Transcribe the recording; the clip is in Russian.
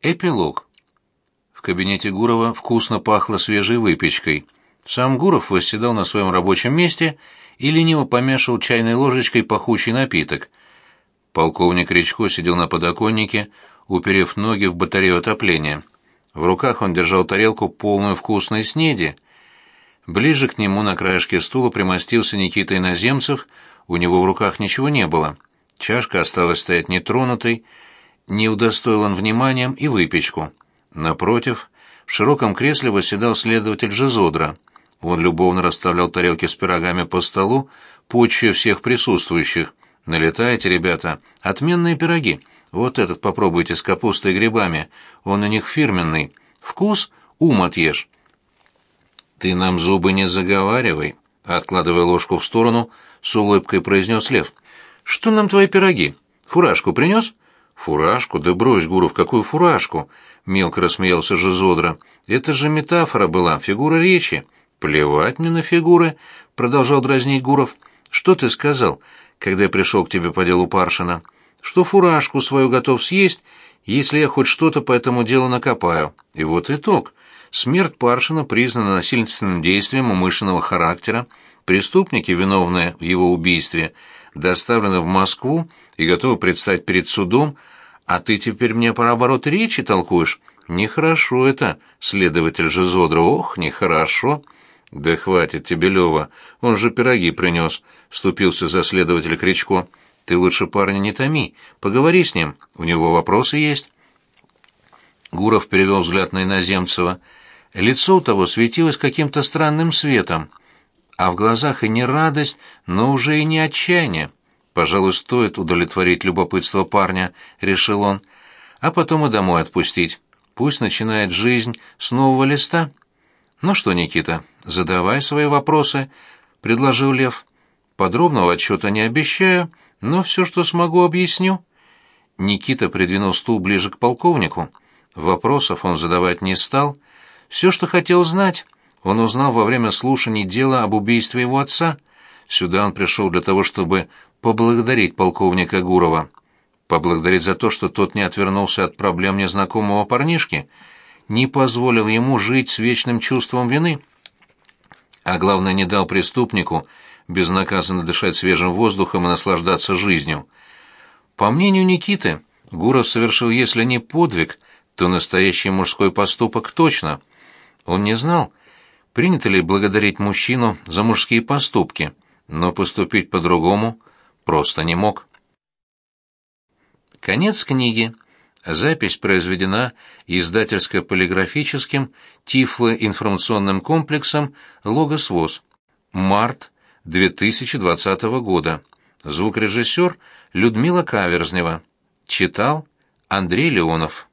Эпилог. В кабинете Гурова вкусно пахло свежей выпечкой. Сам Гуров восседал на своем рабочем месте и лениво помешивал чайной ложечкой пахучий напиток. Полковник Речко сидел на подоконнике, уперев ноги в батарею отопления. В руках он держал тарелку, полную вкусной снеди. Ближе к нему на краешке стула примостился Никита Иноземцев, у него в руках ничего не было. Чашка осталась стоять нетронутой, не удостоил он вниманием и выпечку. Напротив, в широком кресле восседал следователь Жезодра. Он любовно расставлял тарелки с пирогами по столу, почуя всех присутствующих. «Налетайте, ребята! Отменные пироги! Вот этот попробуйте с капустой и грибами, он у них фирменный. Вкус — ум отъешь!» «Ты нам зубы не заговаривай!» — откладывая ложку в сторону, с улыбкой произнес Лев. «Что нам твои пироги? Фуражку принес?» «Фуражку? Да брось, Гуров, какую фуражку?» — мелко рассмеялся Жезодра. «Это же метафора была, фигура речи». «Плевать мне на фигуры», — продолжал дразнить Гуров. «Что ты сказал, когда я пришел к тебе по делу Паршина? Что фуражку свою готов съесть, если я хоть что-то по этому делу накопаю. И вот итог. Смерть Паршина признана насильственным действием умышленного характера. Преступники, виновные в его убийстве, — доставлена в Москву и готова предстать перед судом, а ты теперь мне про оборот речи толкуешь? Нехорошо это, следователь же Зодра, ох, нехорошо. Да хватит тебе, Лева, он же пироги принёс. вступился за следователя Кричко. Ты лучше парня не томи, поговори с ним, у него вопросы есть. Гуров перевёл взгляд на иноземцева. Лицо у того светилось каким-то странным светом а в глазах и не радость, но уже и не отчаяние. «Пожалуй, стоит удовлетворить любопытство парня», — решил он, — «а потом и домой отпустить. Пусть начинает жизнь с нового листа». «Ну что, Никита, задавай свои вопросы», — предложил Лев. «Подробного отчета не обещаю, но все, что смогу, объясню». Никита придвинул стул ближе к полковнику. Вопросов он задавать не стал. Все, что хотел знать, он узнал во время слушаний дела об убийстве его отца. Сюда он пришел для того, чтобы поблагодарить полковника Гурова. Поблагодарить за то, что тот не отвернулся от проблем незнакомого парнишки, не позволил ему жить с вечным чувством вины. А главное, не дал преступнику безнаказанно дышать свежим воздухом и наслаждаться жизнью. По мнению Никиты, Гуров совершил, если не подвиг, то настоящий мужской поступок точно. Он не знал, Принято ли благодарить мужчину за мужские поступки, но поступить по-другому просто не мог. Конец книги. Запись произведена издательско-полиграфическим Тифло-информационным комплексом «Логосвоз». Март 2020 года. Звукорежиссер Людмила Каверзнева. Читал Андрей Леонов.